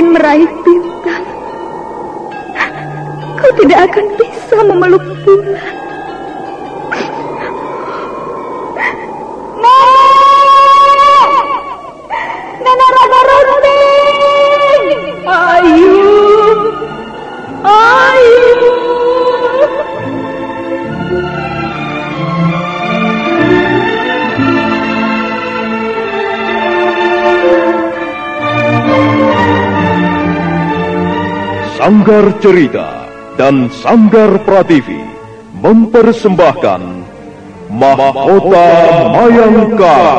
mungkin meraih bintang. Kau tidak akan bisa memeluk Sanggar Cerita dan Sanggar Prativi mempersembahkan Mahkota Mayangkara.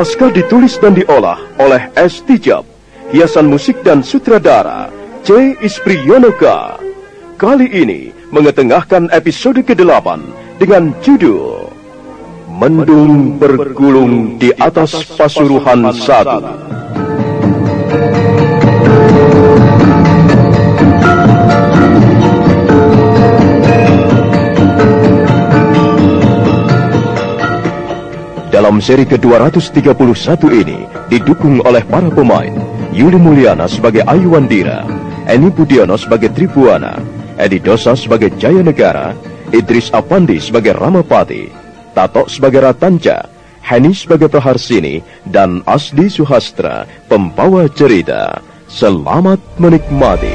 Naskah ditulis dan diolah oleh S. Tijab. Hiasan musik dan sutradara C. Ispriyonoka. Kali ini mengetengahkan episode ke-8 dengan judul Mendung bergulung di atas Pasuruhan Satu. Dalam seri ke-231 ini didukung oleh para pemain Yuli Mulyana sebagai Ayu Wandira, Eni Budiono sebagai Tribuana, Edi Dosa sebagai Jaya Negara, Idris Apandi sebagai Ramapati, Tato sebagai Ratanca, Heni sebagai Praharsini, dan Asdi Suhastra, pembawa cerita. Selamat menikmati.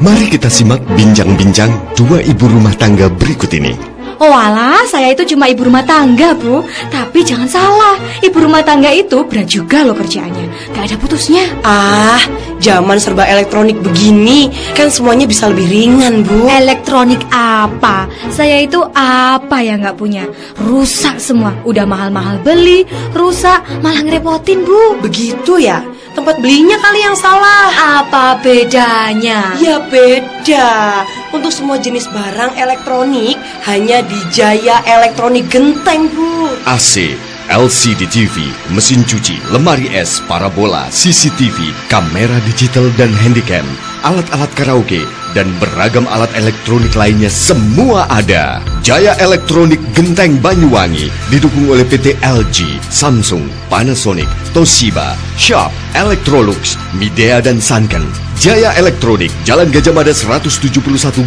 Mari kita simak bincang-bincang dua ibu rumah tangga berikut ini. Oh alah, saya itu cuma ibu rumah tangga, Bu. Tapi jangan salah, ibu rumah tangga itu berat juga loh kerjaannya. Gak ada putusnya. Ah, zaman serba elektronik begini, kan semuanya bisa lebih ringan, Bu. Elektronik apa? Saya itu apa yang nggak punya? Rusak semua. Udah mahal-mahal beli, rusak, malah ngerepotin, Bu. Begitu ya? Tempat belinya kali yang salah. Apa bedanya? Ya beda. Untuk semua jenis barang elektronik hanya di Jaya Elektronik Genteng, Bu. AC, LCD TV, mesin cuci, lemari es, parabola, CCTV, kamera digital dan handycam, alat-alat karaoke, dan beragam alat elektronik lainnya semua ada. Jaya Elektronik Genteng Banyuwangi didukung oleh PT LG, Samsung, Panasonic, Toshiba, Sharp, Electrolux, Midea dan Sanken. Jaya Elektronik, Jalan Gajah Mada 171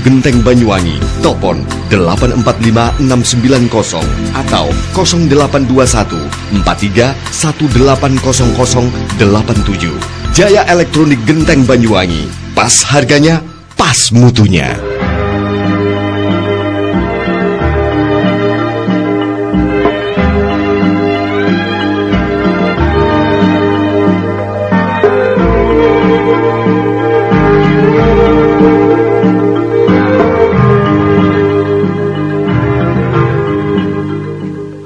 Genteng Banyuwangi. Telepon 845690 atau 0821 43 180087. Jaya Elektronik Genteng Banyuwangi. Pas harganya, pas mutunya.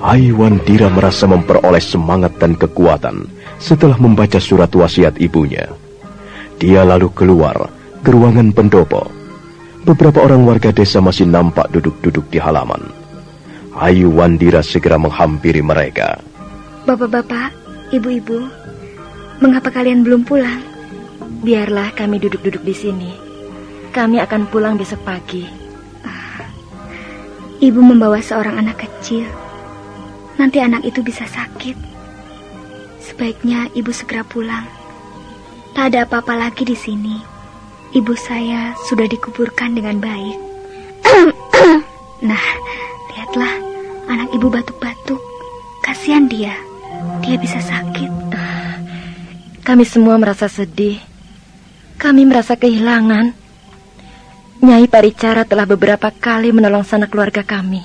Aiwantira merasa memperoleh semangat dan kekuatan setelah membaca surat wasiat ibunya. Dia lalu keluar ke ruangan pendopo. Beberapa orang warga desa masih nampak duduk-duduk di halaman. Ayu Wandira segera menghampiri mereka. Bapak-bapak, ibu-ibu, mengapa kalian belum pulang? Biarlah kami duduk-duduk di sini. Kami akan pulang besok pagi. Ibu membawa seorang anak kecil. Nanti anak itu bisa sakit. Sebaiknya ibu segera pulang. Tak ada apa-apa lagi di sini. Ibu saya sudah dikuburkan dengan baik. nah, lihatlah anak ibu batuk-batuk. Kasihan dia. Dia bisa sakit. Kami semua merasa sedih. Kami merasa kehilangan. Nyai Paricara telah beberapa kali menolong sanak keluarga kami.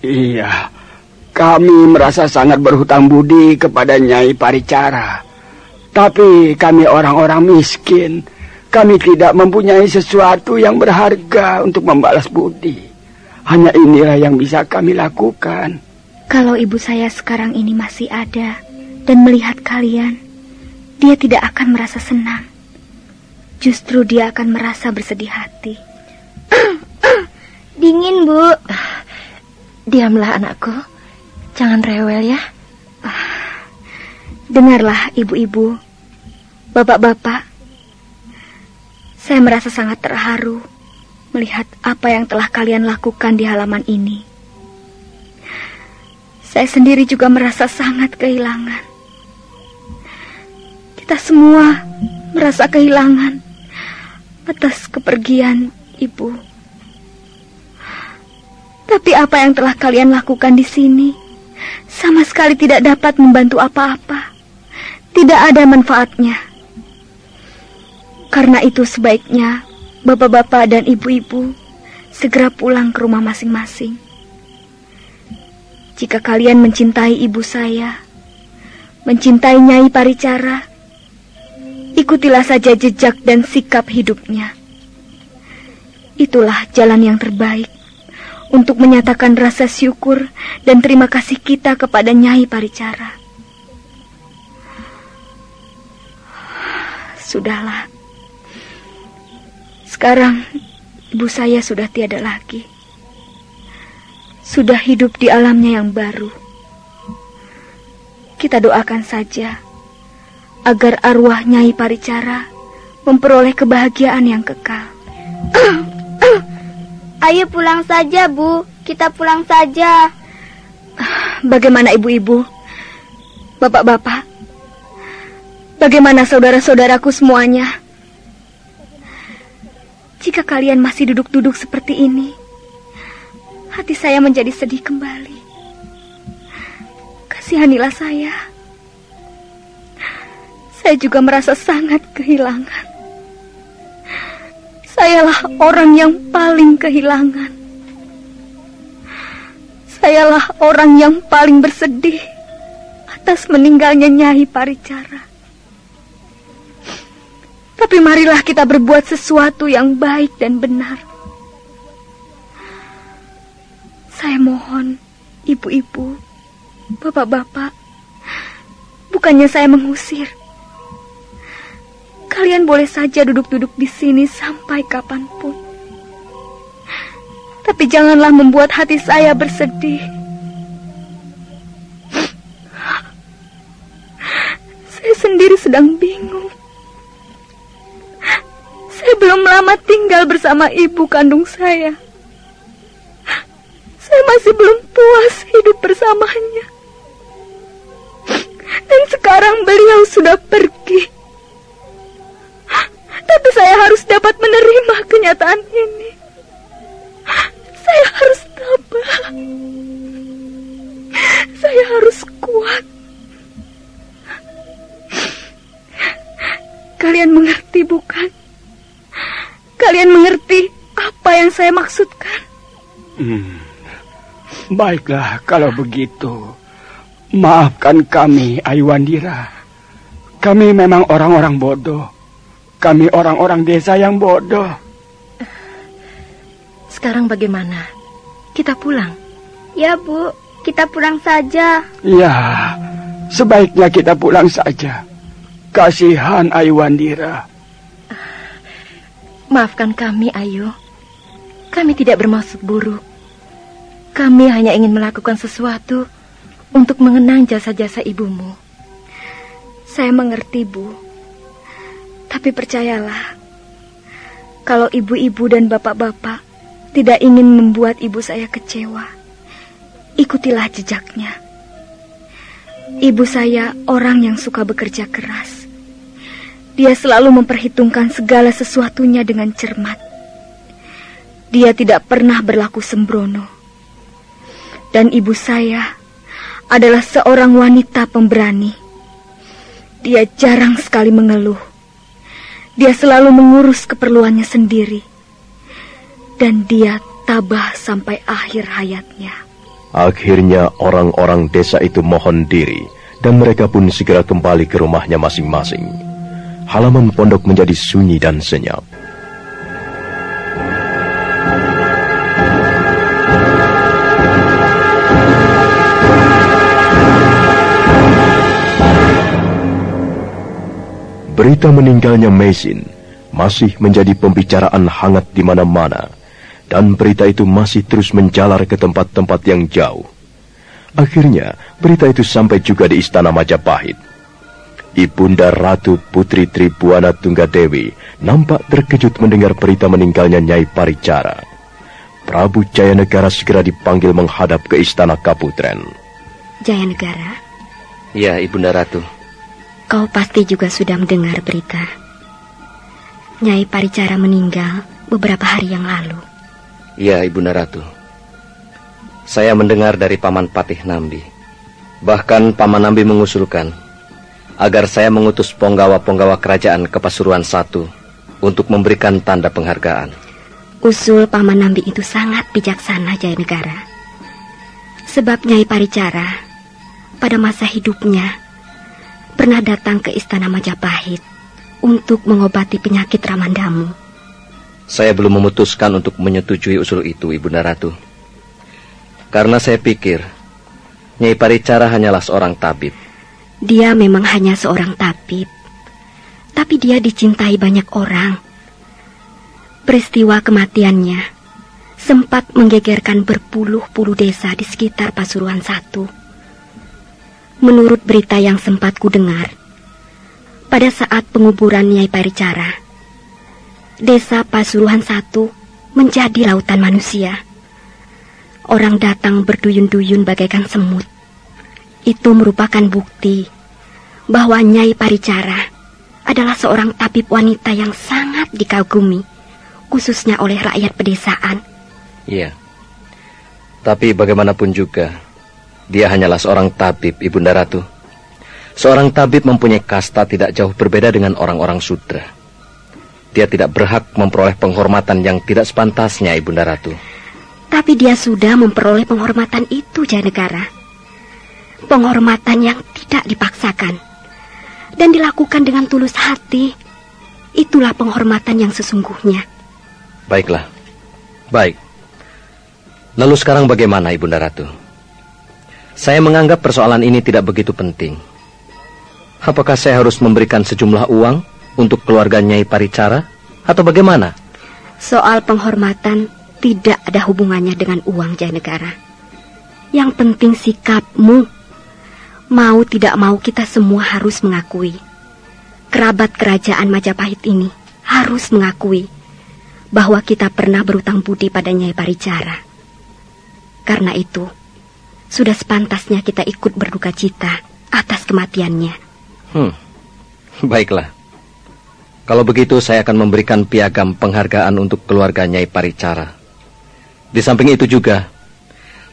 Iya, kami merasa sangat berhutang budi kepada Nyai Paricara. Tapi kami orang-orang miskin. Kami tidak mempunyai sesuatu yang berharga untuk membalas budi. Hanya inilah yang bisa kami lakukan. Kalau ibu saya sekarang ini masih ada dan melihat kalian, dia tidak akan merasa senang. Justru dia akan merasa bersedih hati. Dingin, Bu. Diamlah anakku. Jangan rewel ya. Dengarlah ibu-ibu, bapak-bapak. Saya merasa sangat terharu melihat apa yang telah kalian lakukan di halaman ini. Saya sendiri juga merasa sangat kehilangan. Kita semua merasa kehilangan atas kepergian ibu. Tapi apa yang telah kalian lakukan di sini sama sekali tidak dapat membantu apa-apa. Tidak ada manfaatnya. Karena itu sebaiknya bapak-bapak dan ibu-ibu segera pulang ke rumah masing-masing. Jika kalian mencintai ibu saya, mencintai Nyai Paricara, ikutilah saja jejak dan sikap hidupnya. Itulah jalan yang terbaik untuk menyatakan rasa syukur dan terima kasih kita kepada Nyai Paricara. Sudahlah. Sekarang ibu saya sudah tiada lagi. Sudah hidup di alamnya yang baru. Kita doakan saja agar arwah Nyai Paricara memperoleh kebahagiaan yang kekal. Ayo pulang saja, Bu. Kita pulang saja. Bagaimana ibu-ibu? Bapak-bapak? Bagaimana saudara-saudaraku semuanya? Jika kalian masih duduk-duduk seperti ini, hati saya menjadi sedih kembali. Kasihanilah saya. Saya juga merasa sangat kehilangan. Sayalah orang yang paling kehilangan. Sayalah orang yang paling bersedih atas meninggalnya Nyai Paricara. Tapi marilah kita berbuat sesuatu yang baik dan benar. Saya mohon, ibu-ibu, bapak-bapak, bukannya saya mengusir. Kalian boleh saja duduk-duduk di sini sampai kapan pun. Tapi janganlah membuat hati saya bersedih. Saya sendiri sedang bingung. Saya belum lama tinggal bersama ibu kandung saya. Saya masih belum puas hidup bersamanya. Dan sekarang beliau sudah pergi. Tapi saya harus dapat menerima kenyataan ini. Saya harus tabah. Saya harus kuat. Kalian mengerti bukan? Kalian mengerti apa yang saya maksudkan? Hmm. Baiklah kalau begitu. Maafkan kami, Aiwandira. Kami memang orang-orang bodoh. Kami orang-orang desa yang bodoh. Sekarang bagaimana? Kita pulang. Ya, Bu. kita pulang saja. Ya, sebaiknya kita pulang saja. Kasihan Ayuandira. Maafkan kami, Ayu. Kami tidak bermaksud buruk. Kami hanya ingin melakukan sesuatu untuk mengenang jasa-jasa ibumu. Saya mengerti, Bu. Tapi percayalah, kalau ibu-ibu dan bapak-bapak tidak ingin membuat ibu saya kecewa, ikutilah jejaknya. Ibu saya orang yang suka bekerja keras. Dia selalu memperhitungkan segala sesuatunya dengan cermat. Dia tidak pernah berlaku sembrono. Dan ibu saya adalah seorang wanita pemberani. Dia jarang sekali mengeluh. Dia selalu mengurus keperluannya sendiri. Dan dia tabah sampai akhir hayatnya. Akhirnya orang-orang desa itu mohon diri dan mereka pun segera kembali ke rumahnya masing-masing. Halaman pondok menjadi sunyi dan senyap. Berita meninggalnya Mesin masih menjadi pembicaraan hangat di mana-mana, dan berita itu masih terus menjalar ke tempat-tempat yang jauh. Akhirnya, berita itu sampai juga di istana Majapahit. Ibunda Ratu Putri Tribuana Tunggadewi nampak terkejut mendengar berita meninggalnya Nyai Paricara. Prabu Jayanegara segera dipanggil menghadap ke istana Kaputren. Jayanegara? Ya, Ibunda Ratu. Kau pasti juga sudah mendengar berita. Nyai Paricara meninggal beberapa hari yang lalu. Ya, Ibunda Ratu. Saya mendengar dari Paman Patih Nambi. Bahkan Paman Nambi mengusulkan agar saya mengutus penggawa-penggawa kerajaan ke Pasuruan satu untuk memberikan tanda penghargaan. Usul Paman Nambi itu sangat bijaksana, Jaya Negara. Sebab Nyai Paricara pada masa hidupnya pernah datang ke istana Majapahit untuk mengobati penyakit Ramandamu. Saya belum memutuskan untuk menyetujui usul itu, Ibunda Ratu. Karena saya pikir Nyai Paricara hanyalah seorang tabib. Dia memang hanya seorang tabib, tapi dia dicintai banyak orang. Peristiwa kematiannya sempat menggegerkan berpuluh-puluh desa di sekitar Pasuruan satu. Menurut berita yang sempat ku dengar, pada saat penguburan Nyai Paricara, desa Pasuruan satu menjadi lautan manusia. Orang datang berduyun-duyun bagaikan semut. Itu merupakan bukti bahwa Nyai Paricara adalah seorang tabib wanita yang sangat dikagumi, khususnya oleh rakyat pedesaan. Iya. Tapi bagaimanapun juga, dia hanyalah seorang tabib, Ibunda Ratu. Seorang tabib mempunyai kasta tidak jauh berbeda dengan orang-orang sudra. Dia tidak berhak memperoleh penghormatan yang tidak sepantasnya, Ibunda Ratu. Tapi dia sudah memperoleh penghormatan itu, Jaya Negara. Penghormatan yang tidak dipaksakan. Dan dilakukan dengan tulus hati. Itulah penghormatan yang sesungguhnya. Baiklah. Baik. Lalu sekarang bagaimana, Ibunda Ratu? Saya menganggap persoalan ini tidak begitu penting. Apakah saya harus memberikan sejumlah uang untuk keluarga Nyai Paricara atau bagaimana? Soal penghormatan tidak ada hubungannya dengan uang Jaya Negara. Yang penting sikapmu. Mau tidak mau kita semua harus mengakui. Kerabat kerajaan Majapahit ini harus mengakui bahwa kita pernah berutang budi pada Nyai Paricara. Karena itu, sudah sepantasnya kita ikut berduka cita atas kematiannya. Hmm, baiklah. Kalau begitu saya akan memberikan piagam penghargaan untuk keluarga Nyai Paricara. Di samping itu juga,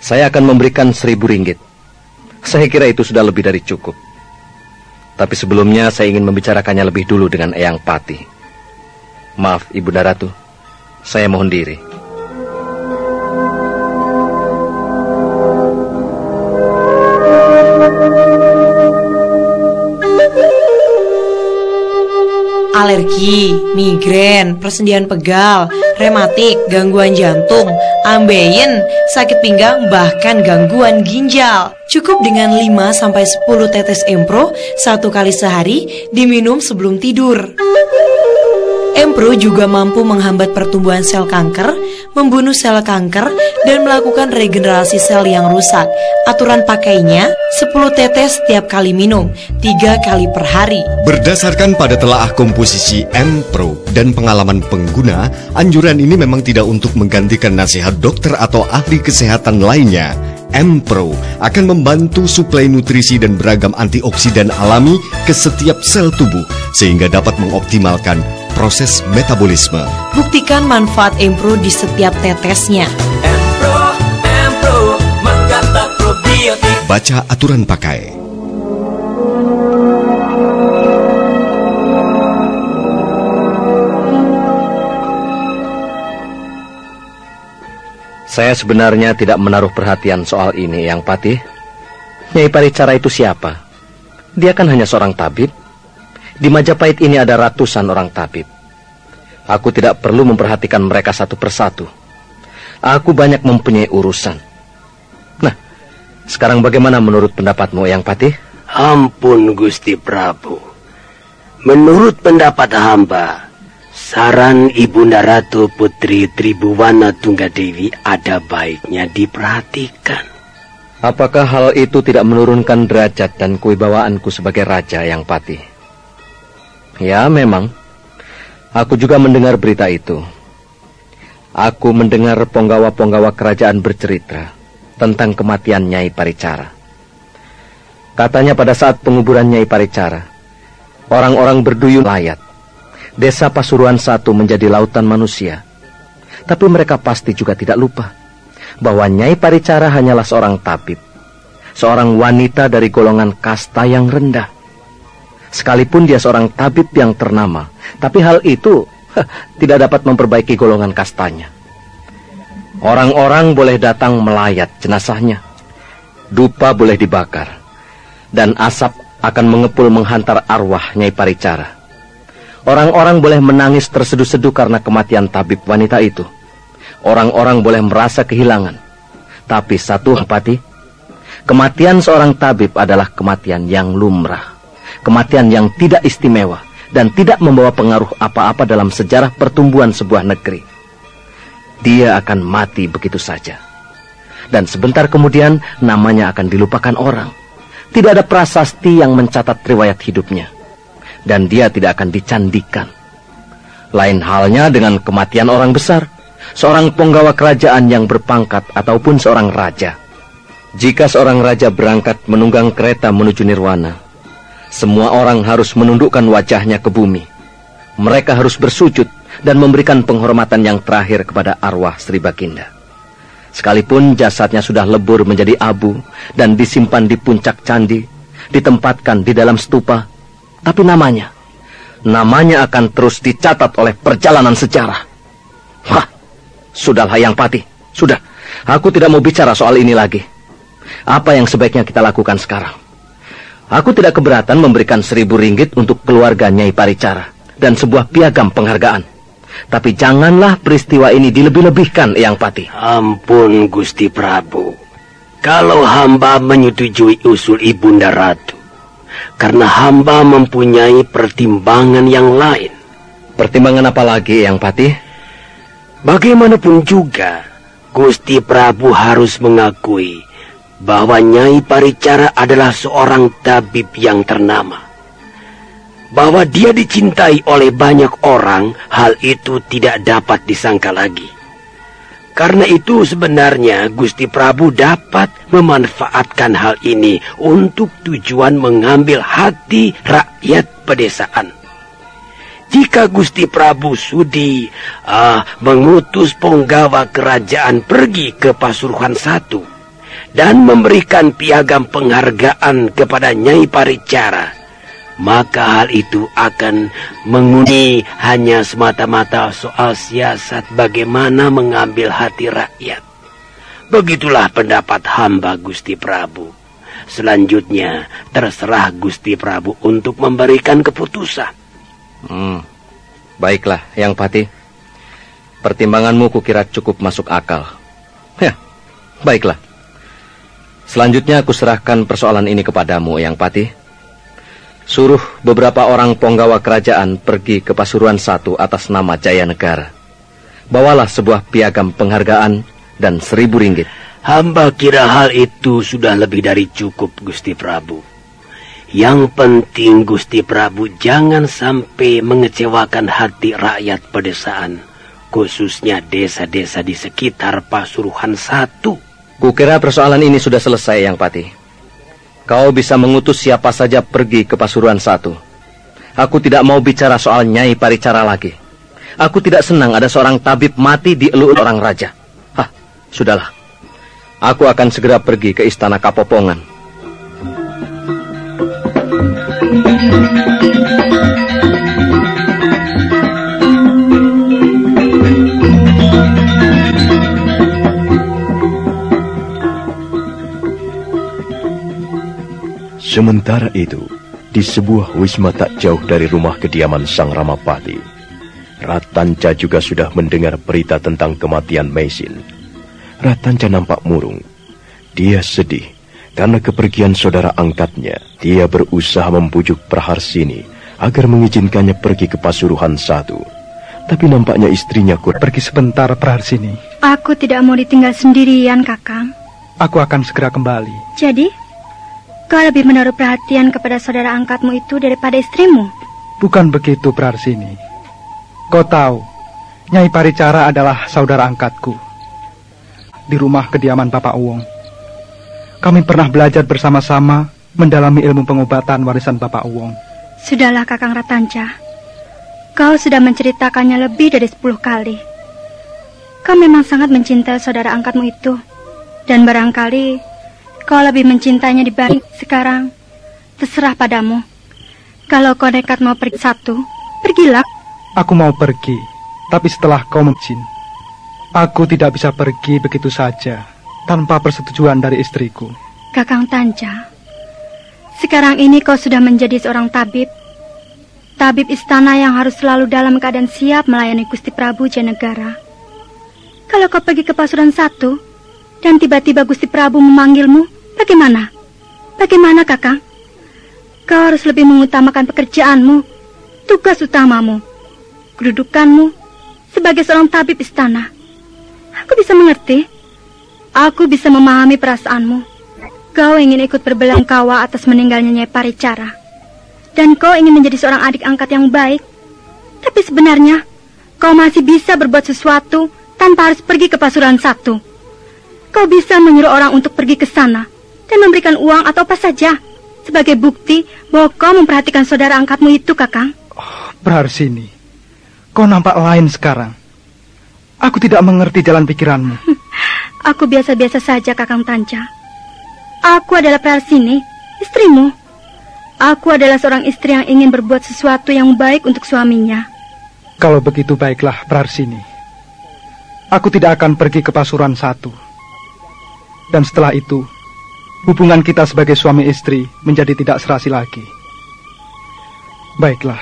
saya akan memberikan seribu ringgit. Saya kira itu sudah lebih dari cukup. Tapi sebelumnya saya ingin membicarakannya lebih dulu dengan Eyang Pati. Maaf, Ibu Daratu. Saya mohon diri. alergi, migrain, persendian pegal, rematik, gangguan jantung, ambeien, sakit pinggang, bahkan gangguan ginjal. Cukup dengan 5-10 tetes Empro satu kali sehari diminum sebelum tidur. Empro juga mampu menghambat pertumbuhan sel kanker, membunuh sel kanker, dan melakukan regenerasi sel yang rusak. Aturan pakainya 10 tetes setiap kali minum, 3 kali per hari. Berdasarkan pada telaah komposisi Empro dan pengalaman pengguna, anjuran ini memang tidak untuk menggantikan nasihat dokter atau ahli kesehatan lainnya. M-Pro akan membantu suplai nutrisi dan beragam antioksidan alami ke setiap sel tubuh sehingga dapat mengoptimalkan proses metabolisme. Buktikan manfaat Empro di setiap tetesnya. Empro, Empro, mengata probiotik. Baca aturan pakai. Saya sebenarnya tidak menaruh perhatian soal ini, Yang Patih. Nyai Paricara itu siapa? Dia kan hanya seorang tabib. Di Majapahit ini ada ratusan orang tabib. Aku tidak perlu memperhatikan mereka satu persatu. Aku banyak mempunyai urusan. Nah, sekarang bagaimana menurut pendapatmu, Yang Patih? Ampun Gusti Prabu. Menurut pendapat hamba, saran Ibunda Ratu Putri Tribuwana Tunggadewi ada baiknya diperhatikan. Apakah hal itu tidak menurunkan derajat dan kewibawaanku sebagai raja yang patih? Ya, memang. Aku juga mendengar berita itu. Aku mendengar penggawa-penggawa kerajaan bercerita tentang kematian Nyai Paricara. Katanya pada saat penguburan Nyai Paricara, orang-orang berduyun layat. Desa Pasuruan satu menjadi lautan manusia. Tapi mereka pasti juga tidak lupa bahwa Nyai Paricara hanyalah seorang tabib, seorang wanita dari golongan kasta yang rendah. Sekalipun dia seorang tabib yang ternama, tapi hal itu tidak dapat memperbaiki golongan kastanya. Orang-orang boleh datang melayat jenazahnya. Dupa boleh dibakar. Dan asap akan mengepul menghantar arwah Nyai Paricara. Orang-orang boleh menangis terseduh-seduh karena kematian tabib wanita itu. Orang-orang boleh merasa kehilangan. Tapi satu pati, kematian seorang tabib adalah kematian yang lumrah. Kematian yang tidak istimewa dan tidak membawa pengaruh apa-apa dalam sejarah pertumbuhan sebuah negeri. Dia akan mati begitu saja. Dan sebentar kemudian namanya akan dilupakan orang. Tidak ada prasasti yang mencatat riwayat hidupnya. Dan dia tidak akan dicandikan. Lain halnya dengan kematian orang besar seorang penggawa kerajaan yang berpangkat ataupun seorang raja. Jika seorang raja berangkat menunggang kereta menuju nirwana, semua orang harus menundukkan wajahnya ke bumi. Mereka harus bersujud dan memberikan penghormatan yang terakhir kepada arwah Sri Baginda. Sekalipun jasadnya sudah lebur menjadi abu dan disimpan di puncak candi, ditempatkan di dalam stupa, tapi namanya, namanya akan terus dicatat oleh perjalanan sejarah. Hah, Sudahlah yang pati, sudah. Aku tidak mau bicara soal ini lagi. Apa yang sebaiknya kita lakukan sekarang? Aku tidak keberatan memberikan seribu ringgit untuk keluarga Nyai Paricara dan sebuah piagam penghargaan. Tapi janganlah peristiwa ini dilebih-lebihkan, Yang Pati. Ampun, Gusti Prabu. Kalau hamba menyetujui usul Ibunda Ratu, karena hamba mempunyai pertimbangan yang lain. Pertimbangan apa lagi, Yang Pati? Bagaimanapun juga, Gusti Prabu harus mengakui bahwa Nyai Paricara adalah seorang tabib yang ternama. Bahwa dia dicintai oleh banyak orang, hal itu tidak dapat disangka lagi. Karena itu sebenarnya Gusti Prabu dapat memanfaatkan hal ini untuk tujuan mengambil hati rakyat pedesaan. Jika Gusti Prabu Sudi uh, mengutus penggawa kerajaan pergi ke Pasuruan satu dan memberikan piagam penghargaan kepada Nyai Paricara, maka hal itu akan mengundi hanya semata-mata soal siasat bagaimana mengambil hati rakyat. Begitulah pendapat hamba Gusti Prabu. Selanjutnya terserah Gusti Prabu untuk memberikan keputusan. Hmm, Baiklah, Yang Pati. Pertimbanganmu kukira cukup masuk akal. Ya, baiklah. Selanjutnya aku serahkan persoalan ini kepadamu, Yang Pati. Suruh beberapa orang penggawa kerajaan pergi ke Pasuruan satu atas nama Jaya Negara. Bawalah sebuah piagam penghargaan dan seribu ringgit. Hamba kira hal itu sudah lebih dari cukup, Gusti Prabu. Yang penting Gusti Prabu jangan sampai mengecewakan hati rakyat pedesaan, khususnya desa-desa di sekitar Pasuruan satu. Kukira persoalan ini sudah selesai, Yang Pati. Kau bisa mengutus siapa saja pergi ke Pasuruan satu. Aku tidak mau bicara soal Nyai Paricara lagi. Aku tidak senang ada seorang tabib mati di eluk orang raja. Hah, sudahlah. Aku akan segera pergi ke istana Kapopongan. Sementara itu, di sebuah wisma tak jauh dari rumah kediaman Sang Ramapati, Ratanca juga sudah mendengar berita tentang kematian Mesin. Ratanca nampak murung. Dia sedih karena kepergian saudara angkatnya. Dia berusaha membujuk Praharsini agar mengizinkannya pergi ke Pasuruan satu. Tapi nampaknya istrinya kur pergi sebentar Praharsini. Aku tidak mau ditinggal sendirian, Kakang. Aku akan segera kembali. Jadi, kau lebih menaruh perhatian kepada saudara angkatmu itu daripada istrimu? Bukan begitu, Praharsini. Kau tahu, Nyai Paricara adalah saudara angkatku. Di rumah kediaman Bapak Uwong. Kami pernah belajar bersama-sama mendalami ilmu pengobatan warisan Bapak Uwong. Sudahlah, Kakang Ratanca. Kau sudah menceritakannya lebih dari sepuluh kali. Kau memang sangat mencintai saudara angkatmu itu. Dan barangkali kau lebih mencintainya dibanding sekarang. Terserah padamu. Kalau kau nekat mau pergi satu, pergilah. Aku mau pergi, tapi setelah kau mengizin. Aku tidak bisa pergi begitu saja, tanpa persetujuan dari istriku. Kakang Tanca, sekarang ini kau sudah menjadi seorang tabib. Tabib istana yang harus selalu dalam keadaan siap melayani Gusti Prabu Janegara. Kalau kau pergi ke Pasuruan satu, dan tiba-tiba Gusti Prabu memanggilmu, bagaimana? Bagaimana, Kakang? Kau harus lebih mengutamakan pekerjaanmu, tugas utamamu, kedudukanmu sebagai seorang tabib istana. Aku bisa mengerti. Aku bisa memahami perasaanmu. Kau ingin ikut berbelangkawa atas meninggalnya Nyai Paricara. Dan kau ingin menjadi seorang adik angkat yang baik. Tapi sebenarnya, kau masih bisa berbuat sesuatu tanpa harus pergi ke Pasuruan satu. Kau bisa menyuruh orang untuk pergi ke sana dan memberikan uang atau apa saja sebagai bukti bahwa kau memperhatikan saudara angkatmu itu, Kakang. Oh, Praharsini, kau nampak lain sekarang. Aku tidak mengerti jalan pikiranmu. Aku biasa-biasa saja, Kakang Tanca. Aku adalah Praharsini, istrimu. Aku adalah seorang istri yang ingin berbuat sesuatu yang baik untuk suaminya. Kalau begitu baiklah, Praharsini. Aku tidak akan pergi ke Pasuruan satu. Dan setelah itu, hubungan kita sebagai suami istri menjadi tidak serasi lagi. Baiklah,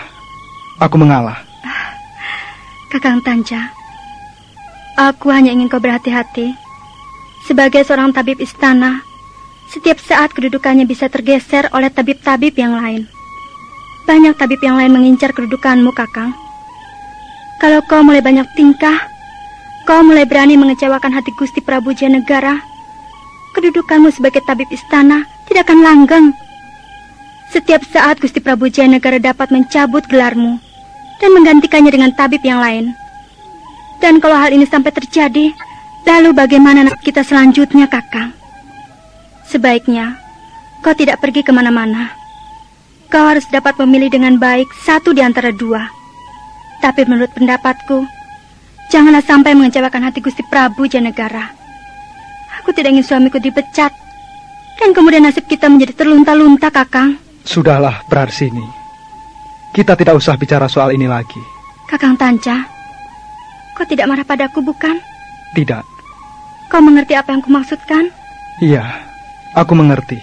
aku mengalah. Kakang Tanca, aku hanya ingin kau berhati-hati. Sebagai seorang tabib istana, setiap saat kedudukannya bisa tergeser oleh tabib-tabib yang lain. Banyak tabib yang lain mengincar kedudukanmu, Kakang. Kalau kau mulai banyak tingkah, kau mulai berani mengecewakan hati Gusti Prabu Janegara, kedudukanmu sebagai tabib istana tidak akan langgeng. Setiap saat Gusti Prabu Janegara dapat mencabut gelarmu dan menggantikannya dengan tabib yang lain. Dan kalau hal ini sampai terjadi, lalu bagaimana kita selanjutnya, Kakang? Sebaiknya kau tidak pergi ke mana-mana. Kau harus dapat memilih dengan baik satu di antara dua. Tapi menurut pendapatku, janganlah sampai mengecewakan hati Gusti Prabu Janegara. Aku tidak ingin suamiku dipecat. Dan kemudian nasib kita menjadi terlunta-lunta, Kakang. Sudahlah, Praharsini. Kita tidak usah bicara soal ini lagi. Kakang Tanca, kau tidak marah padaku, bukan? Tidak. Kau mengerti apa yang kumaksudkan? Iya, aku mengerti.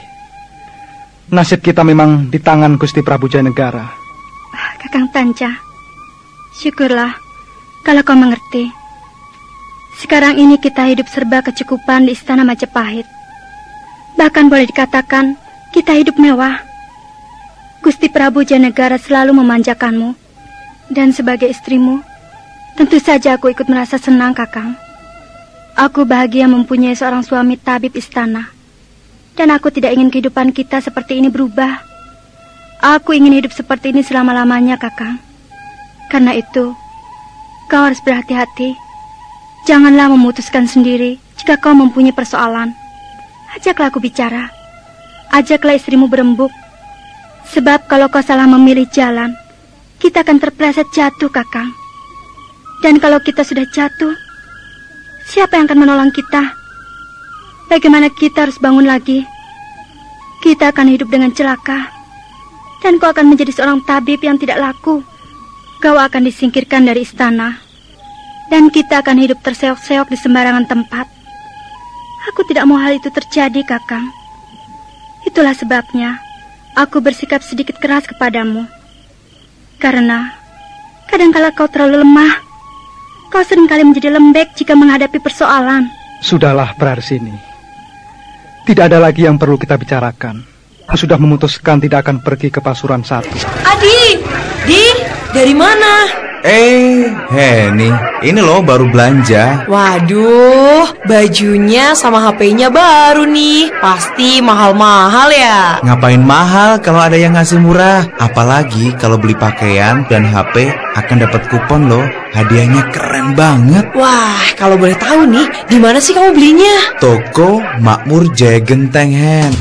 Nasib kita memang di tangan Gusti Prabu Janegara. Kakang Tanca, Syukurlah kalau kau mengerti. Sekarang ini kita hidup serba kecukupan di istana Majapahit. Bahkan boleh dikatakan kita hidup mewah. Gusti Prabu Janegara selalu memanjakanmu. Dan sebagai istrimu, tentu saja aku ikut merasa senang, Kakang. Aku bahagia mempunyai seorang suami tabib istana. Dan aku tidak ingin kehidupan kita seperti ini berubah. Aku ingin hidup seperti ini selama-lamanya, Kakang. Karena itu, kau harus berhati-hati. Janganlah memutuskan sendiri jika kau mempunyai persoalan. Ajaklah aku bicara. Ajaklah istrimu berembuk. Sebab kalau kau salah memilih jalan, kita akan terpleset jatuh, Kakang. Dan kalau kita sudah jatuh, siapa yang akan menolong kita? Bagaimana kita harus bangun lagi? Kita akan hidup dengan celaka. Dan kau akan menjadi seorang tabib yang tidak laku. Kau akan disingkirkan dari istana. Dan kita akan hidup terseok-seok di sembarangan tempat. Aku tidak mau hal itu terjadi, Kakang. Itulah sebabnya aku bersikap sedikit keras kepadamu. Karena kadangkala kau terlalu lemah. Kau sering kali menjadi lembek jika menghadapi persoalan. Sudahlah, Prarsini. Tidak ada lagi yang perlu kita bicarakan. Aku sudah memutuskan tidak akan pergi ke Pasuruan satu. Adi, Di, dari mana? Eh, Henny, ini loh baru belanja. Waduh, bajunya sama HP-nya baru nih. Pasti mahal-mahal ya. Ngapain mahal kalau ada yang ngasih murah? Apalagi kalau beli pakaian dan HP akan dapat kupon loh. Hadiahnya keren banget. Wah, kalau boleh tahu nih, di mana sih kamu belinya? Toko Makmur Jaya Genteng Hen.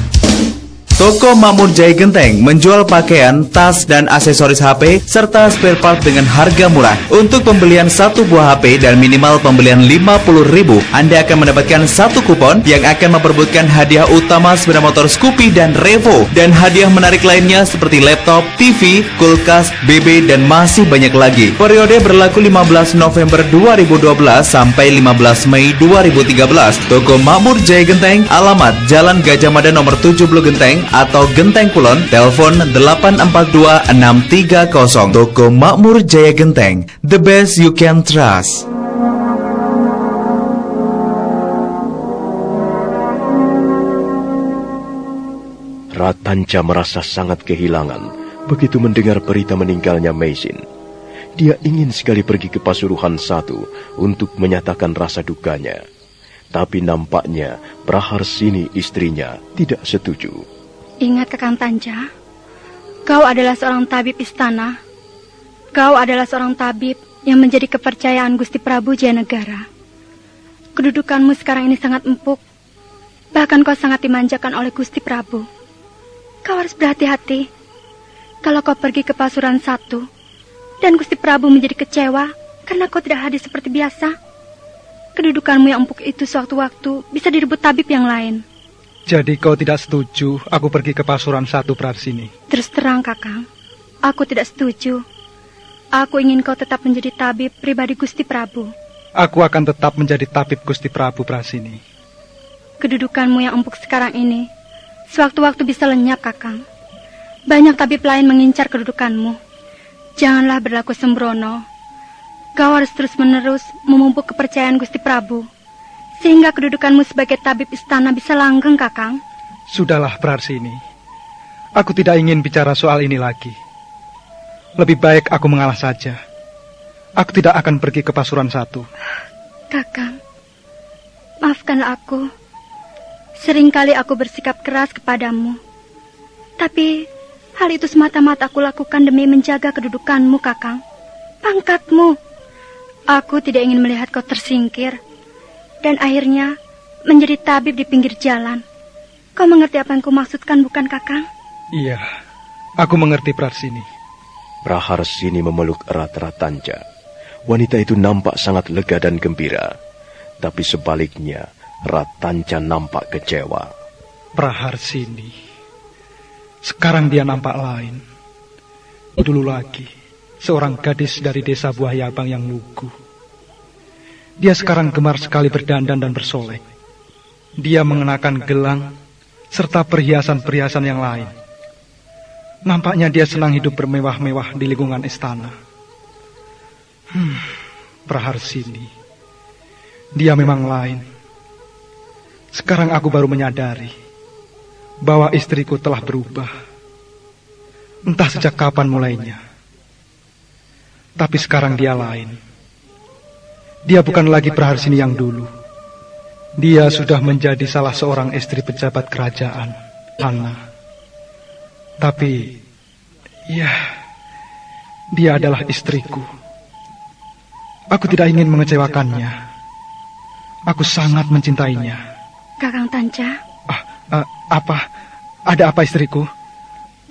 Toko Makmur Jaya Genteng menjual pakaian, tas, dan aksesoris HP serta spare part dengan harga murah. Untuk pembelian satu buah HP dan minimal pembelian 50 ribu, Anda akan mendapatkan satu kupon yang akan memperbutkan hadiah utama sepeda motor Scoopy dan Revo dan hadiah menarik lainnya seperti laptop, TV, kulkas, BB, dan masih banyak lagi. Periode berlaku 15 November 2012 sampai 15 Mei 2013. Toko Makmur Jaya Genteng, alamat Jalan Gajah Mada nomor 70 Genteng, atau Genteng Kulon, telepon 842-630. Toko Makmur Jaya Genteng, the best you can trust. Ratanca merasa sangat kehilangan begitu mendengar berita meninggalnya Meisin. Dia ingin sekali pergi ke Pasuruhan satu untuk menyatakan rasa dukanya. Tapi nampaknya Praharsini istrinya tidak setuju. Ingat Kakang Tanja, kau adalah seorang tabib istana. Kau adalah seorang tabib yang menjadi kepercayaan Gusti Prabu Jayanegara. Kedudukanmu sekarang ini sangat empuk. Bahkan kau sangat dimanjakan oleh Gusti Prabu. Kau harus berhati-hati. Kalau kau pergi ke Pasuran satu, dan Gusti Prabu menjadi kecewa karena kau tidak hadir seperti biasa, kedudukanmu yang empuk itu sewaktu-waktu bisa direbut tabib yang lain. Jadi kau tidak setuju aku pergi ke Pasuran satu Prarsini? Terus terang, Kakang. Aku tidak setuju. Aku ingin kau tetap menjadi tabib pribadi Gusti Prabu. Aku akan tetap menjadi tabib Gusti Prabu Prasini. Kedudukanmu yang empuk sekarang ini, sewaktu-waktu bisa lenyap, Kakang. Banyak tabib lain mengincar kedudukanmu. Janganlah berlaku sembrono. Kau harus terus-menerus memumpuk kepercayaan Gusti Prabu. Sehingga kedudukanmu sebagai tabib istana bisa langgeng, Kakang. Sudahlah, Prarsini. Aku tidak ingin bicara soal ini lagi. Lebih baik aku mengalah saja. Aku tidak akan pergi ke Pasuruan satu. Kakang, maafkanlah aku. Seringkali aku bersikap keras kepadamu. Tapi hal itu semata-mata aku lakukan demi menjaga kedudukanmu, Kakang. Pangkatmu. Aku tidak ingin melihat kau tersingkir. Dan akhirnya menjadi tabib di pinggir jalan. Kau mengerti apa yang kumaksudkan, bukan, Kakang? Iya, aku mengerti Prarsini. Praharsini memeluk erat Ratanja. Wanita itu nampak sangat lega dan gembira. Tapi sebaliknya, Ratanca nampak kecewa. Praharsini. Sekarang dia nampak lain. Dulu lagi, seorang gadis dari desa Buahayabang yang lugu. Dia sekarang gemar sekali berdandan dan bersolek. Dia mengenakan gelang serta perhiasan-perhiasan yang lain. Nampaknya dia senang hidup bermewah-mewah di lingkungan istana. Hmm, Praharsini. Dia memang lain. Sekarang aku baru menyadari bahwa istriku telah berubah. Entah sejak kapan mulainya. Tapi sekarang dia lain. Dia bukan lagi Praharsini yang dulu. Dia sudah menjadi salah seorang istri pejabat kerajaan, Hanna. Tapi, ya, dia adalah istriku. Aku tidak ingin mengecewakannya. Aku sangat mencintainya. Kakang Tanca, Uh, apa? Ada apa istriku?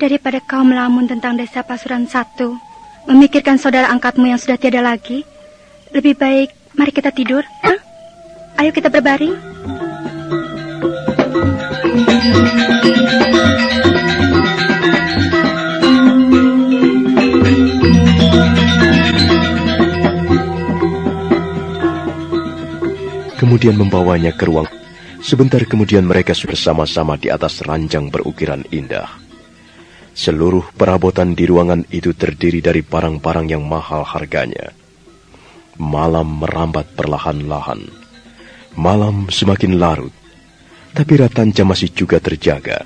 daripada kau melamun tentang desa Pasuran Satu, memikirkan saudara angkatmu yang sudah tiada lagi, lebih baik mari kita tidur. Hah? Ayo kita berbaring. Kemudian membawanya ke ruang. Sebentar kemudian mereka bersama-sama di atas ranjang berukiran indah. Seluruh perabotan di ruangan itu terdiri dari barang-barang yang mahal harganya. Malam merambat perlahan-lahan. Malam semakin larut. Tapi Ratanca masih juga terjaga.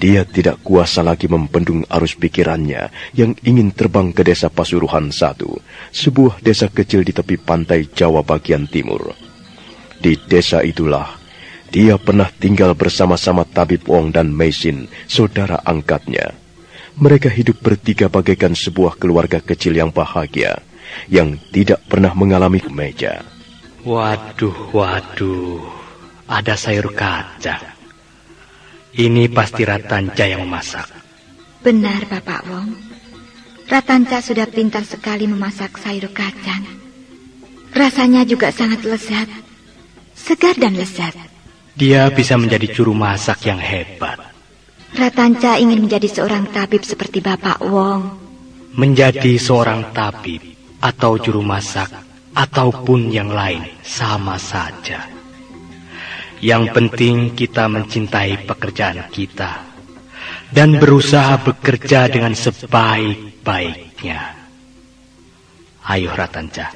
Dia tidak kuasa lagi membendung arus pikirannya yang ingin terbang ke desa Pasuruhan satu, sebuah desa kecil di tepi pantai Jawa bagian timur. Di desa itulah dia pernah tinggal bersama-sama Tabib Wong dan Meisin, saudara angkatnya. Mereka hidup bertiga bagaikan sebuah keluarga kecil yang bahagia, yang tidak pernah mengalami meja. Waduh, waduh, ada sayur kacang. Ini pasti Ratanca yang memasak. Benar, Bapak Wong. Ratanca sudah pintar sekali memasak sayur kacang. Rasanya juga sangat lezat. Segar dan lezat. Dia bisa menjadi juru masak yang hebat. Ratanca ingin menjadi seorang tabib seperti Bapak Wong. Menjadi seorang tabib atau juru masak ataupun yang lain sama saja. Yang penting kita mencintai pekerjaan kita dan berusaha bekerja dengan sebaik-baiknya. Ayo Ratanca,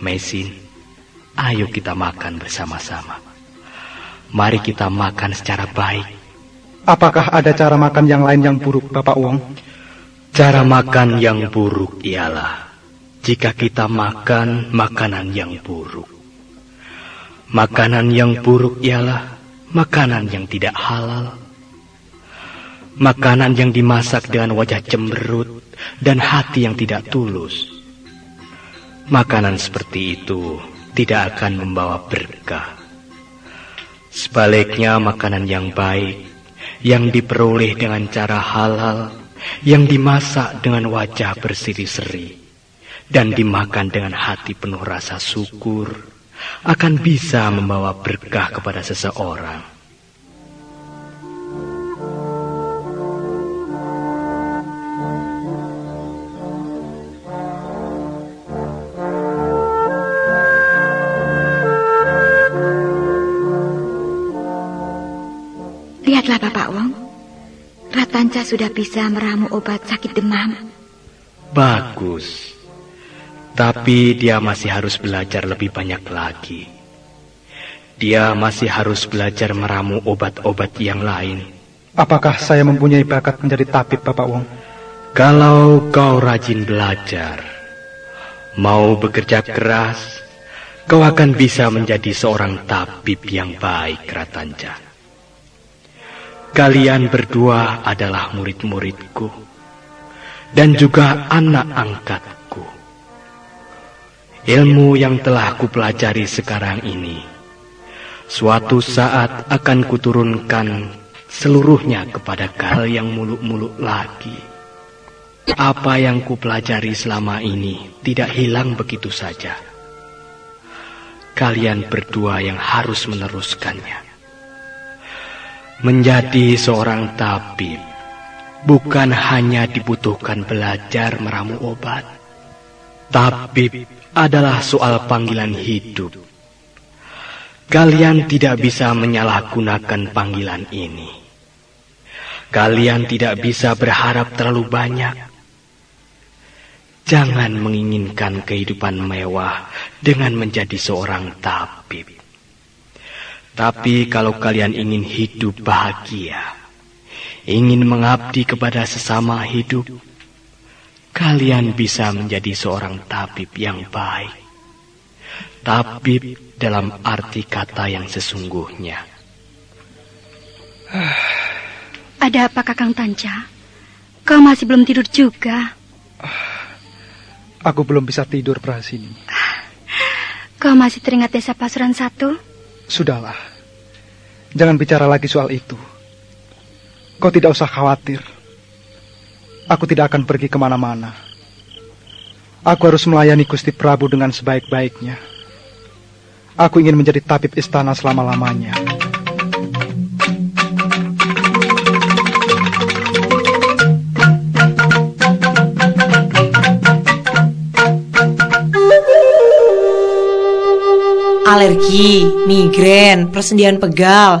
Mesin, ayo kita makan bersama-sama. Mari kita makan secara baik. Apakah ada cara makan yang lain yang buruk, Bapak Wong? Cara makan yang buruk ialah jika kita makan makanan yang buruk. Makanan yang buruk ialah makanan yang tidak halal. Makanan yang dimasak dengan wajah cemberut dan hati yang tidak tulus. Makanan seperti itu tidak akan membawa berkah. Sebaliknya makanan yang baik, yang diperoleh dengan cara halal, yang dimasak dengan wajah berseri-seri, dan dimakan dengan hati penuh rasa syukur, akan bisa membawa berkah kepada seseorang. Lihatlah Bapak Wong. Ratanca sudah bisa meramu obat sakit demam. Bagus. Tapi dia masih harus belajar lebih banyak lagi. Dia masih harus belajar meramu obat-obat yang lain. Apakah saya mempunyai bakat menjadi tabib, Bapak Wong? Kalau kau rajin belajar, mau bekerja keras, kau akan bisa menjadi seorang tabib yang baik, Ratanca. Kalian berdua adalah murid-muridku dan juga anak angkatku. Ilmu yang telah kupelajari sekarang ini, suatu saat akan kuturunkan seluruhnya kepada kal yang muluk-muluk lagi. Apa yang kupelajari selama ini tidak hilang begitu saja. Kalian berdua yang harus meneruskannya. Menjadi seorang tabib bukan hanya dibutuhkan belajar meramu obat. Tabib adalah soal panggilan hidup. Kalian tidak bisa menyalahgunakan panggilan ini. Kalian tidak bisa berharap terlalu banyak. Jangan menginginkan kehidupan mewah dengan menjadi seorang tabib. Tapi kalau kalian ingin hidup bahagia, ingin mengabdi kepada sesama hidup, kalian bisa menjadi seorang tabib yang baik. Tabib dalam arti kata yang sesungguhnya. Ada apa Kakang Tanca? Kau masih belum tidur juga. Aku belum bisa tidur, Prasini. Kau masih teringat desa Pasuran satu? Sudahlah. Jangan bicara lagi soal itu. Kau tidak usah khawatir. Aku tidak akan pergi ke mana-mana. Aku harus melayani Gusti Prabu dengan sebaik-baiknya. Aku ingin menjadi tabib istana selama-lamanya. alergi, migrain, persendian pegal,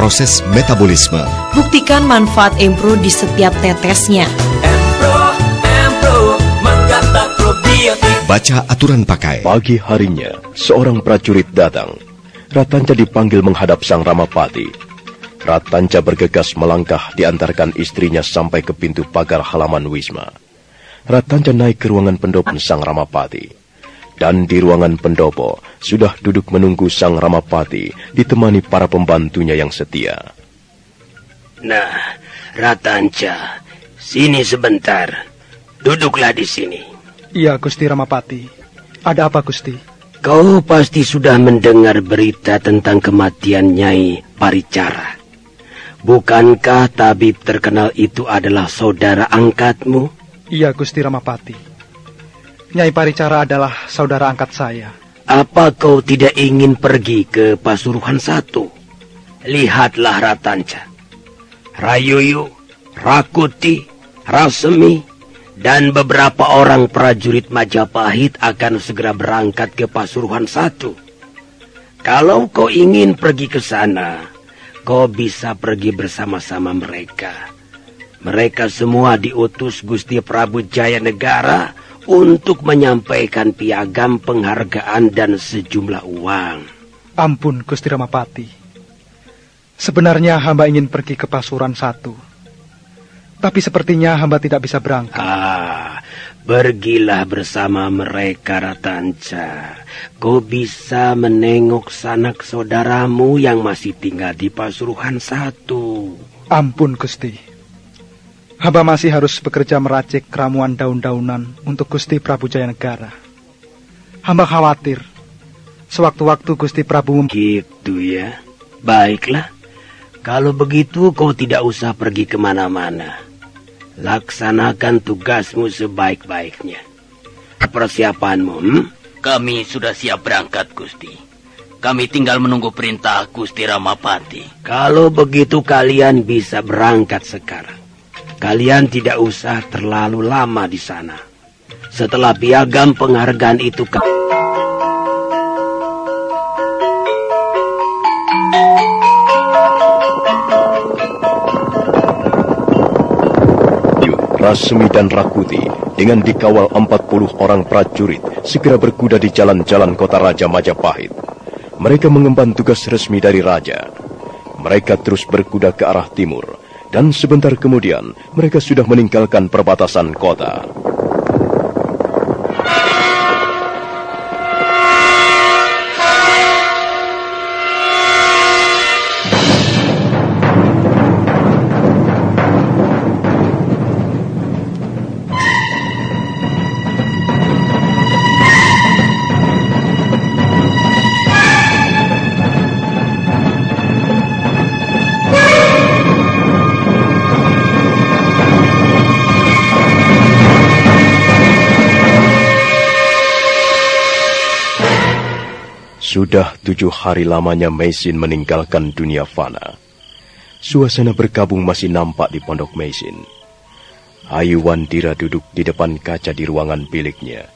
proses metabolisme. Buktikan manfaat Empro di setiap tetesnya. Empro, Empro, mengkata probiotik. Baca aturan pakai. Pagi harinya, seorang prajurit datang. Ratanca dipanggil menghadap sang Ramapati. Ratanca bergegas melangkah diantarkan istrinya sampai ke pintu pagar halaman Wisma. Ratanca naik ke ruangan pendopo sang Ramapati. Dan di ruangan pendopo sudah duduk menunggu sang Ramapati ditemani para pembantunya yang setia. Nah, Ratanca, sini sebentar. Duduklah di sini. Iya, Gusti Ramapati. Ada apa, Gusti? Kau pasti sudah mendengar berita tentang kematian Nyai Paricara. Bukankah tabib terkenal itu adalah saudara angkatmu? Iya, Gusti Ramapati. Nyai Paricara adalah saudara angkat saya. Apa kau tidak ingin pergi ke Pasuruhan satu? Lihatlah Ratanca. Rayuyu, Rakuti, Rasemi, dan beberapa orang prajurit Majapahit akan segera berangkat ke Pasuruhan satu. Kalau kau ingin pergi ke sana, kau bisa pergi bersama-sama mereka. Mereka semua diutus Gusti Prabu Jaya Negara untuk menyampaikan piagam penghargaan dan sejumlah uang. Ampun, Gusti Ramapati. Sebenarnya hamba ingin pergi ke Pasuruan satu. Tapi sepertinya hamba tidak bisa berangkat. Ah, pergilah bersama mereka, Ratanca. Kau bisa menengok sanak saudaramu yang masih tinggal di Pasuruhan satu. Ampun, Gusti. Hamba masih harus bekerja meracik ramuan daun-daunan untuk Gusti Prabu Jayanegara. Hamba khawatir. Sewaktu-waktu Gusti Prabu... Gitu ya. Baiklah. Kalau begitu kau tidak usah pergi ke mana-mana. Laksanakan tugasmu sebaik-baiknya. Persiapanmu, hmm? Kami sudah siap berangkat, Gusti. Kami tinggal menunggu perintah Gusti Ramapati. Kalau begitu kalian bisa berangkat sekarang. Kalian tidak usah terlalu lama di sana. Setelah piagam penghargaan itu Rasmi dan Rakuti dengan dikawal 40 orang prajurit segera berkuda di jalan-jalan kota Raja Majapahit. Mereka mengemban tugas resmi dari raja. Mereka terus berkuda ke arah timur dan sebentar kemudian mereka sudah meninggalkan perbatasan kota. Sudah tujuh hari lamanya Maisin meninggalkan dunia fana. Suasana berkabung masih nampak di pondok Maisin. Ayu Wandira duduk di depan kaca di ruangan biliknya.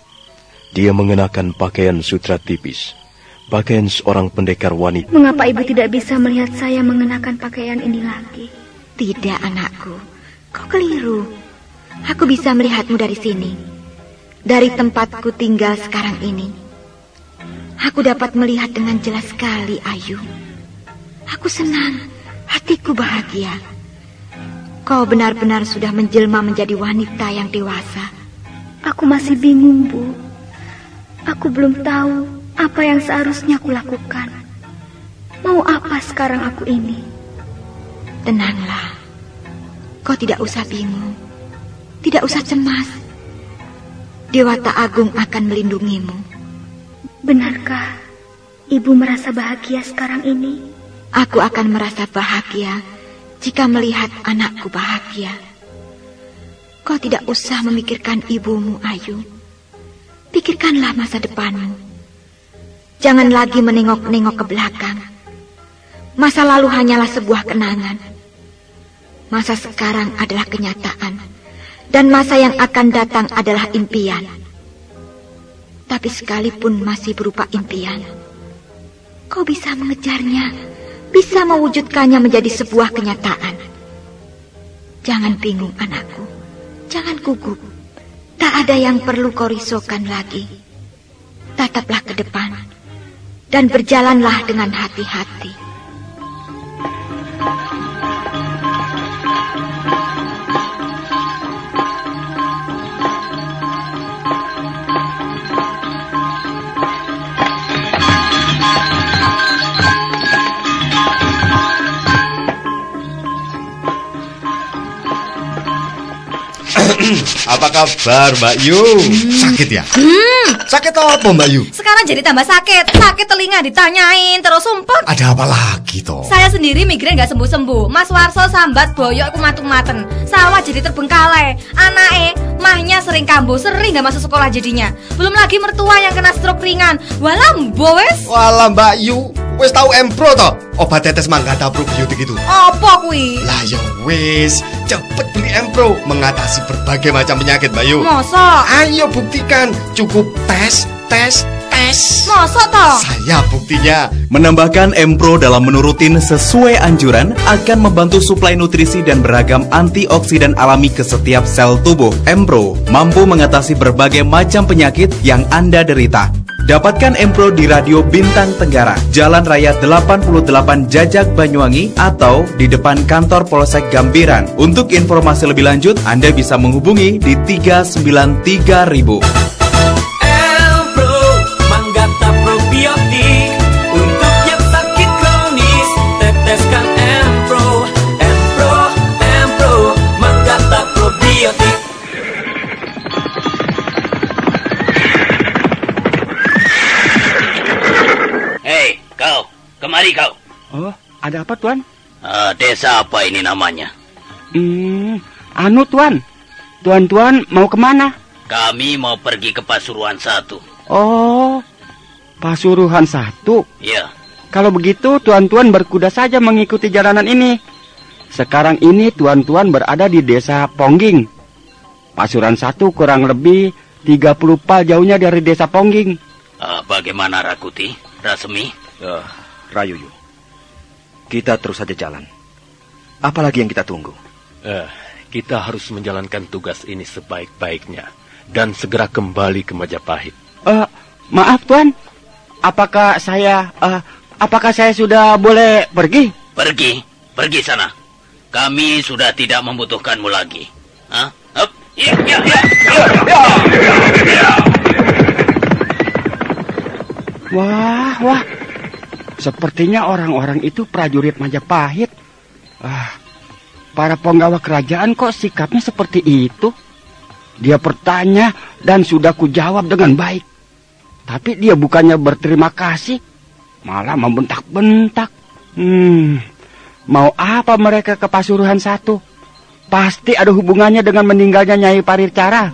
Dia mengenakan pakaian sutra tipis, pakaian seorang pendekar wanita. Mengapa ibu tidak bisa melihat saya mengenakan pakaian ini lagi? Tidak, anakku. Kau keliru. Aku bisa melihatmu dari sini. Dari tempatku tinggal sekarang ini. Aku dapat melihat dengan jelas sekali, Ayu. Aku senang, hatiku bahagia. Kau benar-benar sudah menjelma menjadi wanita yang dewasa. Aku masih bingung, Bu. Aku belum tahu apa yang seharusnya aku lakukan. Mau apa sekarang aku ini? Tenanglah. Kau tidak usah bingung. Tidak usah cemas. Dewata Agung akan melindungimu. Benarkah ibu merasa bahagia sekarang ini? Aku akan merasa bahagia jika melihat anakku bahagia. Kau tidak usah memikirkan ibumu, Ayu. Pikirkanlah masa depanmu. Jangan lagi menengok-nengok ke belakang. Masa lalu hanyalah sebuah kenangan. Masa sekarang adalah kenyataan. Dan masa yang akan datang adalah impian. Tapi sekalipun masih berupa impian, kau bisa mengejarnya, bisa mewujudkannya menjadi sebuah kenyataan. Jangan bingung anakku, jangan gugup. Tak ada yang perlu kau risaukan lagi. Tataplah ke depan dan berjalanlah dengan hati-hati. Apa kabar Mbak Yu? Sakit ya? Hmm, Sakit apa Mbak Yu? sekarang jadi tambah sakit. Sakit telinga ditanyain terus sumpah. Ada apa lagi toh? Saya sendiri migrain gak sembuh-sembuh. Mas Warso sambat boyok aku matung-maten. Sawah jadi terbengkalai. Anake mahnya sering kambuh, sering gak masuk sekolah jadinya. Belum lagi mertua yang kena stroke ringan. Walah, wes. Walah Mbak Yu, wis tahu Empro toh? Obat tetes manggata probiotik itu. Apa kuwi? Lah ya wis, cepet beli Empro mengatasi berbagai macam penyakit Mbak Yu. Masa? Ayo buktikan, cukup tes, tes, tes. Masa toh? Saya buktinya. Menambahkan Empro dalam menu rutin sesuai anjuran akan membantu suplai nutrisi dan beragam antioksidan alami ke setiap sel tubuh. Empro mampu mengatasi berbagai macam penyakit yang Anda derita. Dapatkan Empro di Radio Bintang Tenggara, Jalan Raya 88 Jajak Banyuwangi atau di depan kantor Polsek Gambiran. Untuk informasi lebih lanjut, Anda bisa menghubungi di 393.000. ada apa Tuan? Ah, desa apa ini namanya? Hmm, anu Tuan. Tuan-tuan mau ke mana? Kami mau pergi ke Pasuruan satu. Oh, Pasuruhan satu. Ya, Kalau begitu, tuan-tuan berkuda saja mengikuti jalanan ini. Sekarang ini tuan-tuan berada di desa Pongging. Pasuruan satu kurang lebih 30 pal jauhnya dari desa Pongging. ah, bagaimana Rakuti, Rasmi? Ya, Rayuyu. Kita terus saja jalan. Apalagi yang kita tunggu? Eh, kita harus menjalankan tugas ini sebaik-baiknya dan segera kembali ke Majapahit. Eh, maaf tuan. Apakah saya eh, apakah saya sudah boleh pergi? Pergi, pergi sana. Kami sudah tidak membutuhkanmu lagi. Hah? Ya, ya, ya. Wah, wah. Sepertinya orang-orang itu prajurit Majapahit. Ah, para penggawa kerajaan kok sikapnya seperti itu? Dia bertanya dan sudah kujawab dengan baik. Tapi dia bukannya berterima kasih, malah membentak-bentak. Hmm, mau apa mereka ke Pasuruhan satu? Pasti ada hubungannya dengan meninggalnya Nyai Parircara.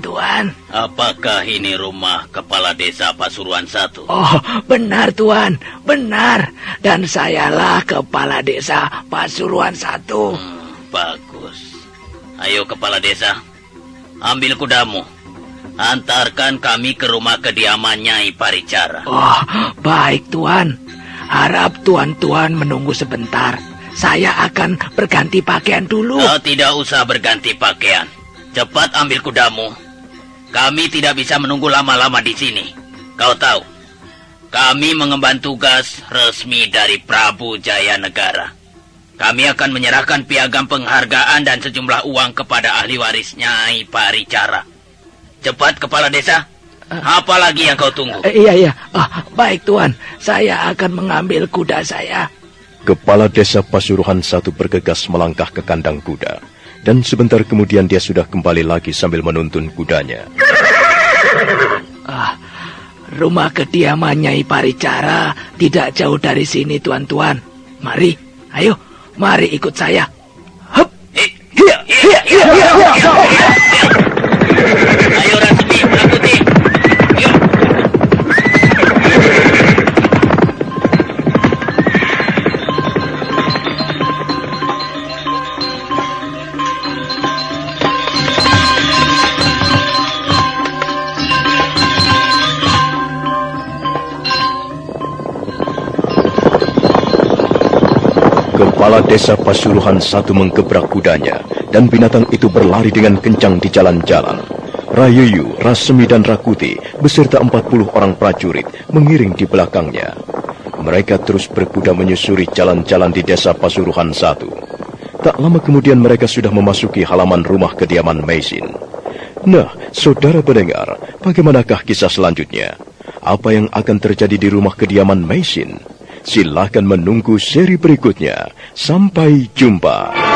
Tuan-tuan? Apakah ini rumah kepala desa Pasuruan satu? Oh, benar, tuan. Benar. Dan sayalah kepala desa Pasuruan satu. Hmm, bagus. Ayo, kepala desa. Ambil kudamu. Antarkan kami ke rumah kediaman Nyai Paricara. Oh, baik, tuan. Harap tuan-tuan menunggu sebentar. Saya akan berganti pakaian dulu. Kau tidak usah berganti pakaian. Cepat ambil kudamu. Kami tidak bisa menunggu lama-lama di sini. Kau tahu, kami mengemban tugas resmi dari Prabu Jaya Negara. Kami akan menyerahkan piagam penghargaan dan sejumlah uang kepada ahli waris Nyai Paricara. Cepat, Kepala Desa. Apa lagi yang kau tunggu? Eh, iya, iya. Oh, baik, Tuan. Saya akan mengambil kuda saya. Kepala desa Pasuruhan satu bergegas melangkah ke kandang kuda. Dan sebentar kemudian dia sudah kembali lagi sambil menuntun kudanya. Ah, rumah kediaman Nyai Paricara tidak jauh dari sini, tuan-tuan. Mari, ayo, mari ikut saya. Hup. Hiya, hiya, hiya, hiya, hiya. Ayo Kepala desa Pasuruhan satu menggebrak kudanya dan binatang itu berlari dengan kencang di jalan-jalan. Rayuyu, Rasemi dan Rakuti beserta 40 orang prajurit mengiring di belakangnya. Mereka terus berkuda menyusuri jalan-jalan di desa Pasuruhan satu. Tak lama kemudian mereka sudah memasuki halaman rumah kediaman Maisin. Nah, saudara pendengar, bagaimanakah kisah selanjutnya? Apa yang akan terjadi di rumah kediaman Maisin? Silahkan menunggu seri berikutnya. Sampai jumpa.